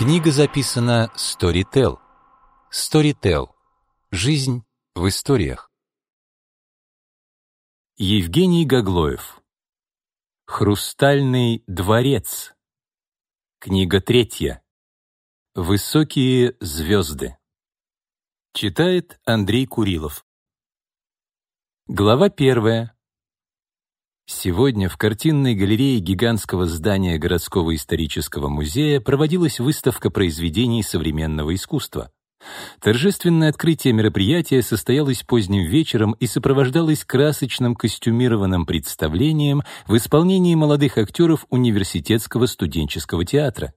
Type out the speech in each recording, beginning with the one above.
Книга записана Storytel. Storytel. Жизнь в историях. Евгений Гаглоев. Хрустальный дворец. Книга третья. Высокие звезды. Читает Андрей Курилов. Глава первая. Сегодня в картинной галерее гигантского здания городского исторического музея проводилась выставка произведений современного искусства. Торжественное открытие мероприятия состоялось поздним вечером и сопровождалось красочным костюмированным представлением в исполнении молодых актеров университетского студенческого театра.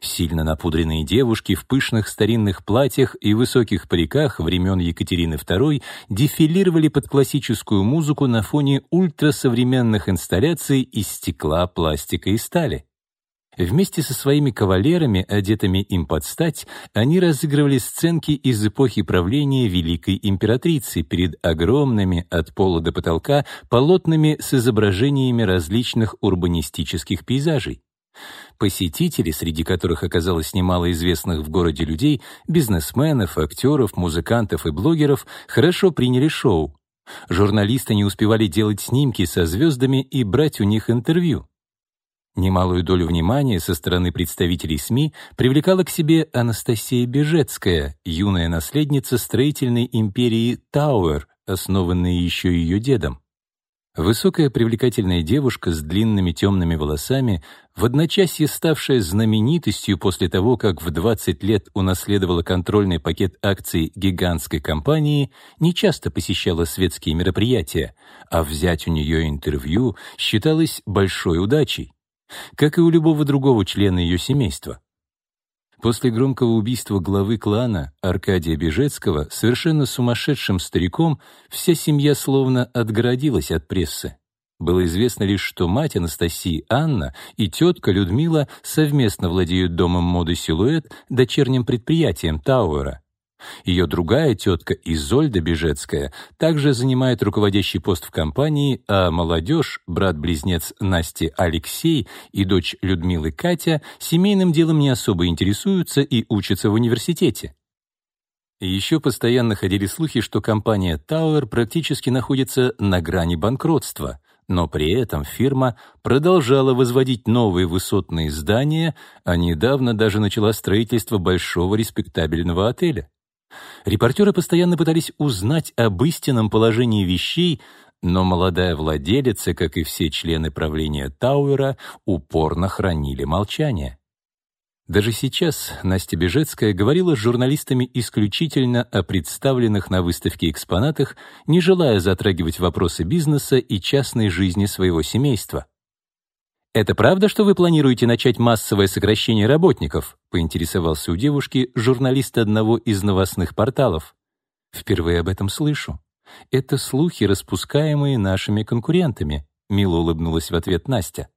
Сильно напудренные девушки в пышных старинных платьях и высоких париках времен Екатерины II дефилировали под классическую музыку на фоне ультрасовременных инсталляций из стекла, пластика и стали. Вместе со своими кавалерами, одетыми им под стать, они разыгрывали сценки из эпохи правления великой императрицы перед огромными от пола до потолка полотнами с изображениями различных урбанистических пейзажей. Посетители, среди которых оказалось немало известных в городе людей, бизнесменов, актеров, музыкантов и блогеров, хорошо приняли шоу. Журналисты не успевали делать снимки со звездами и брать у них интервью. Немалую долю внимания со стороны представителей СМИ привлекала к себе Анастасия Бежецкая, юная наследница строительной империи Тауэр, основанной еще ее дедом. Высокая привлекательная девушка с длинными темными волосами, в одночасье ставшая знаменитостью после того, как в 20 лет унаследовала контрольный пакет акций гигантской компании, нечасто посещала светские мероприятия, а взять у нее интервью считалось большой удачей, как и у любого другого члена ее семейства. После громкого убийства главы клана Аркадия Бежецкого совершенно сумасшедшим стариком вся семья словно отгородилась от прессы. Было известно лишь, что мать Анастасии Анна и тетка Людмила совместно владеют домом моды «Силуэт», дочерним предприятием Тауэра. Ее другая тетка Изольда Бежецкая также занимает руководящий пост в компании, а молодежь, брат-близнец Насти Алексей и дочь Людмилы Катя, семейным делом не особо интересуются и учатся в университете. Еще постоянно ходили слухи, что компания Tower практически находится на грани банкротства, но при этом фирма продолжала возводить новые высотные здания, а недавно даже начала строительство большого респектабельного отеля. Репортеры постоянно пытались узнать об истинном положении вещей, но молодая владелица, как и все члены правления Тауэра, упорно хранили молчание. Даже сейчас Настя Бежецкая говорила с журналистами исключительно о представленных на выставке экспонатах, не желая затрагивать вопросы бизнеса и частной жизни своего семейства. «Это правда, что вы планируете начать массовое сокращение работников?» — поинтересовался у девушки журналист одного из новостных порталов. «Впервые об этом слышу. Это слухи, распускаемые нашими конкурентами», — мило улыбнулась в ответ Настя.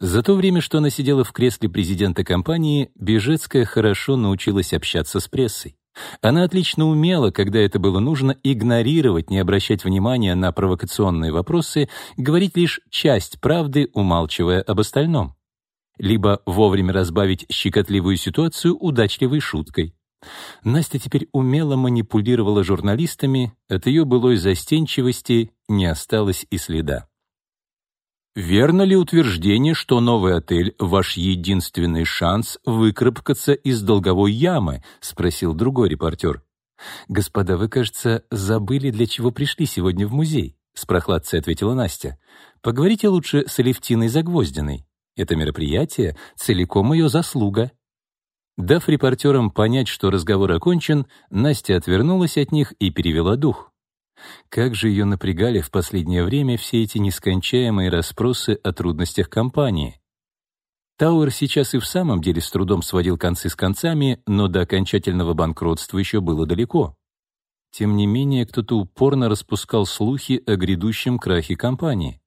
За то время, что она сидела в кресле президента компании, Бежецкая хорошо научилась общаться с прессой. Она отлично умела, когда это было нужно, игнорировать, не обращать внимания на провокационные вопросы, говорить лишь часть правды, умалчивая об остальном. Либо вовремя разбавить щекотливую ситуацию удачливой шуткой. Настя теперь умело манипулировала журналистами, от ее былой застенчивости не осталось и следа. Верно ли утверждение, что новый отель — ваш единственный шанс выкарабкаться из долговой ямы? — спросил другой репортер. «Господа, вы, кажется, забыли, для чего пришли сегодня в музей», — с прохладцей ответила Настя. «Поговорите лучше с Алевтиной Загвоздиной. Это мероприятие — целиком ее заслуга». Дав репортерам понять, что разговор окончен, Настя отвернулась от них и перевела дух. Как же ее напрягали в последнее время все эти нескончаемые расспросы о трудностях компании. Тауэр сейчас и в самом деле с трудом сводил концы с концами, но до окончательного банкротства еще было далеко. Тем не менее, кто-то упорно распускал слухи о грядущем крахе компании.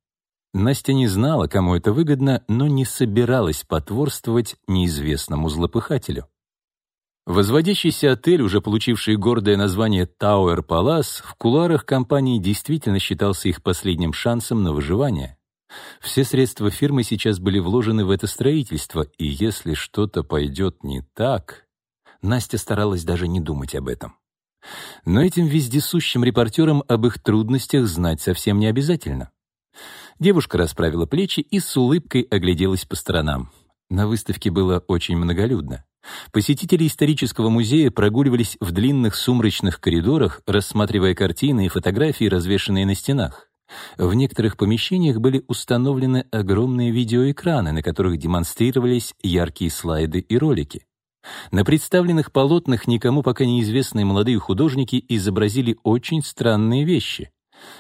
Настя не знала, кому это выгодно, но не собиралась потворствовать неизвестному злопыхателю. Возводящийся отель, уже получивший гордое название Tower Palace, в куларах компании действительно считался их последним шансом на выживание. Все средства фирмы сейчас были вложены в это строительство, и если что-то пойдет не так... Настя старалась даже не думать об этом. Но этим вездесущим репортерам об их трудностях знать совсем не обязательно. Девушка расправила плечи и с улыбкой огляделась по сторонам. На выставке было очень многолюдно. Посетители исторического музея прогуливались в длинных сумрачных коридорах, рассматривая картины и фотографии, развешанные на стенах. В некоторых помещениях были установлены огромные видеоэкраны, на которых демонстрировались яркие слайды и ролики. На представленных полотнах никому пока неизвестные молодые художники изобразили очень странные вещи.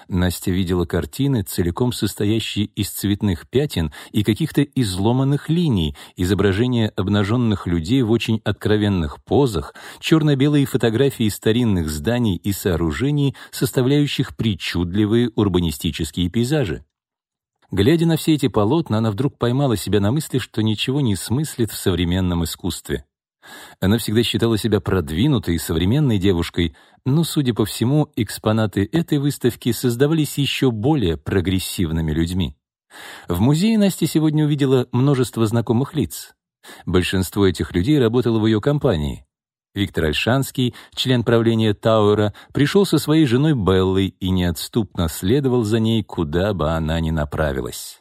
Настя видела картины, целиком состоящие из цветных пятен и каких-то изломанных линий, изображения обнаженных людей в очень откровенных позах, черно-белые фотографии старинных зданий и сооружений, составляющих причудливые урбанистические пейзажи. Глядя на все эти полотна, она вдруг поймала себя на мысли, что ничего не смыслит в современном искусстве. Она всегда считала себя продвинутой и современной девушкой, но, судя по всему, экспонаты этой выставки создавались еще более прогрессивными людьми. В музее Настя сегодня увидела множество знакомых лиц. Большинство этих людей работало в ее компании. Виктор Альшанский, член правления Тауэра, пришел со своей женой Беллой и неотступно следовал за ней, куда бы она ни направилась.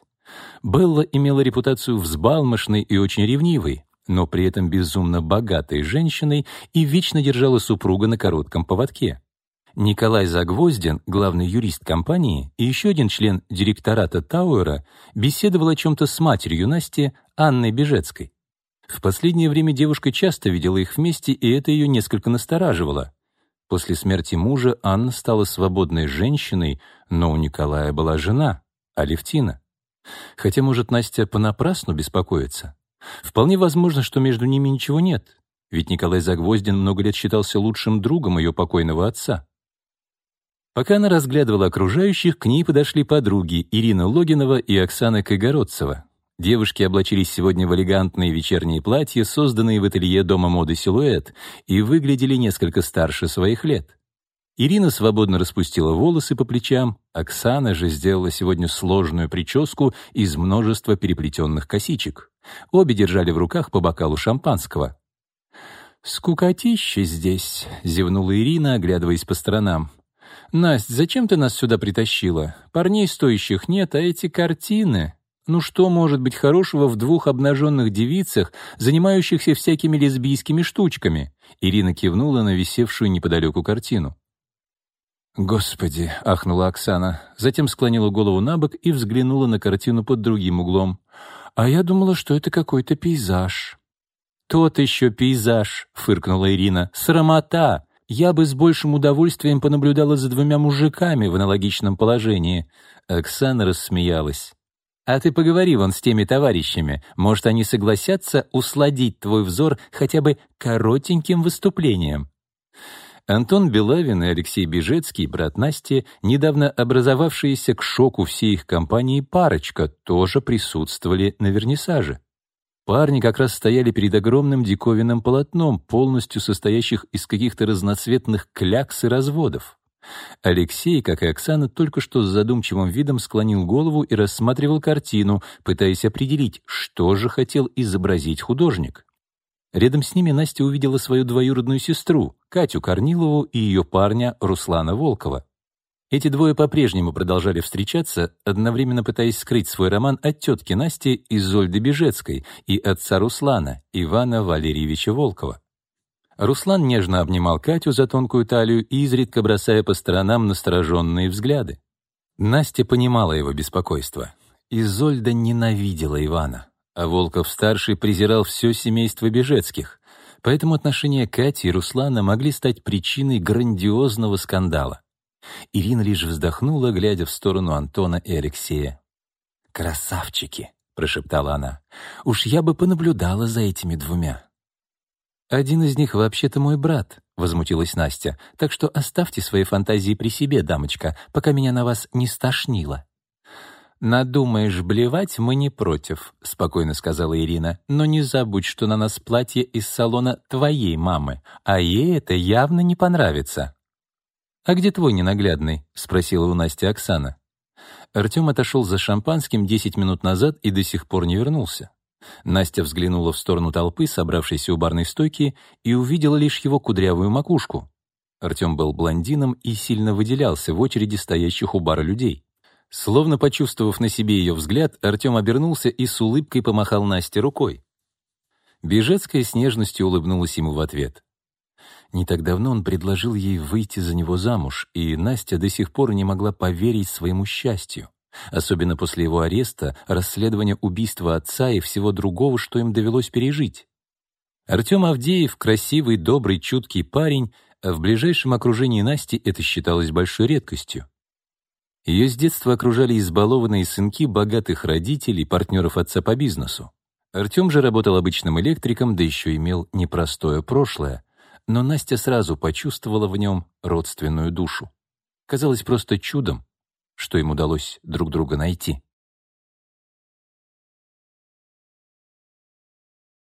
Белла имела репутацию взбалмошной и очень ревнивой, но при этом безумно богатой женщиной и вечно держала супруга на коротком поводке. Николай Загвоздин, главный юрист компании, и еще один член директората Тауэра беседовал о чем-то с матерью Насти, Анной Бежецкой. В последнее время девушка часто видела их вместе, и это ее несколько настораживало. После смерти мужа Анна стала свободной женщиной, но у Николая была жена, Алевтина. Хотя, может, Настя понапрасну беспокоится? Вполне возможно, что между ними ничего нет, ведь Николай Загвоздин много лет считался лучшим другом ее покойного отца. Пока она разглядывала окружающих, к ней подошли подруги Ирина Логинова и Оксана Кагородцева. Девушки облачились сегодня в элегантные вечерние платья, созданные в ателье дома моды «Силуэт», и выглядели несколько старше своих лет. Ирина свободно распустила волосы по плечам, Оксана же сделала сегодня сложную прическу из множества переплетенных косичек. Обе держали в руках по бокалу шампанского. «Скукотища здесь», — зевнула Ирина, оглядываясь по сторонам. «Насть, зачем ты нас сюда притащила? Парней стоящих нет, а эти картины...» Ну что может быть хорошего в двух обнаженных девицах, занимающихся всякими лесбийскими штучками? Ирина кивнула на висевшую неподалеку картину. «Господи!» — ахнула Оксана, затем склонила голову на бок и взглянула на картину под другим углом. «А я думала, что это какой-то пейзаж». «Тот еще пейзаж!» — фыркнула Ирина. «Срамота! Я бы с большим удовольствием понаблюдала за двумя мужиками в аналогичном положении». Оксана рассмеялась. «А ты поговори вон с теми товарищами. Может, они согласятся усладить твой взор хотя бы коротеньким выступлением?» Антон Белавин и Алексей Бежецкий, брат Насти, недавно образовавшиеся к шоку всей их компании парочка, тоже присутствовали на вернисаже. Парни как раз стояли перед огромным диковинным полотном, полностью состоящих из каких-то разноцветных клякс и разводов. Алексей, как и Оксана, только что с задумчивым видом склонил голову и рассматривал картину, пытаясь определить, что же хотел изобразить художник. Рядом с ними Настя увидела свою двоюродную сестру, Катю Корнилову и ее парня Руслана Волкова. Эти двое по-прежнему продолжали встречаться, одновременно пытаясь скрыть свой роман от тетки Насти Изольды Бежецкой и отца Руслана, Ивана Валерьевича Волкова. Руслан нежно обнимал Катю за тонкую талию, изредка бросая по сторонам настороженные взгляды. Настя понимала его беспокойство. Изольда ненавидела Ивана а Волков-старший презирал все семейство Бежецких, поэтому отношения Кати и Руслана могли стать причиной грандиозного скандала. Ирина лишь вздохнула, глядя в сторону Антона и Алексея. «Красавчики!» — прошептала она. «Уж я бы понаблюдала за этими двумя». «Один из них вообще-то мой брат», — возмутилась Настя, «так что оставьте свои фантазии при себе, дамочка, пока меня на вас не стошнило». «Надумаешь блевать, мы не против», — спокойно сказала Ирина. «Но не забудь, что на нас платье из салона твоей мамы, а ей это явно не понравится». «А где твой ненаглядный?» — спросила у Насти Оксана. Артем отошел за шампанским 10 минут назад и до сих пор не вернулся. Настя взглянула в сторону толпы, собравшейся у барной стойки, и увидела лишь его кудрявую макушку. Артем был блондином и сильно выделялся в очереди стоящих у бара людей. Словно почувствовав на себе ее взгляд, Артем обернулся и с улыбкой помахал Насте рукой. Бежецкая с нежностью улыбнулась ему в ответ. Не так давно он предложил ей выйти за него замуж, и Настя до сих пор не могла поверить своему счастью. Особенно после его ареста, расследования убийства отца и всего другого, что им довелось пережить. Артем Авдеев — красивый, добрый, чуткий парень, а в ближайшем окружении Насти это считалось большой редкостью. Ее с детства окружали избалованные сынки богатых родителей, партнеров отца по бизнесу. Артем же работал обычным электриком, да еще имел непростое прошлое, но Настя сразу почувствовала в нем родственную душу. Казалось просто чудом, что им удалось друг друга найти.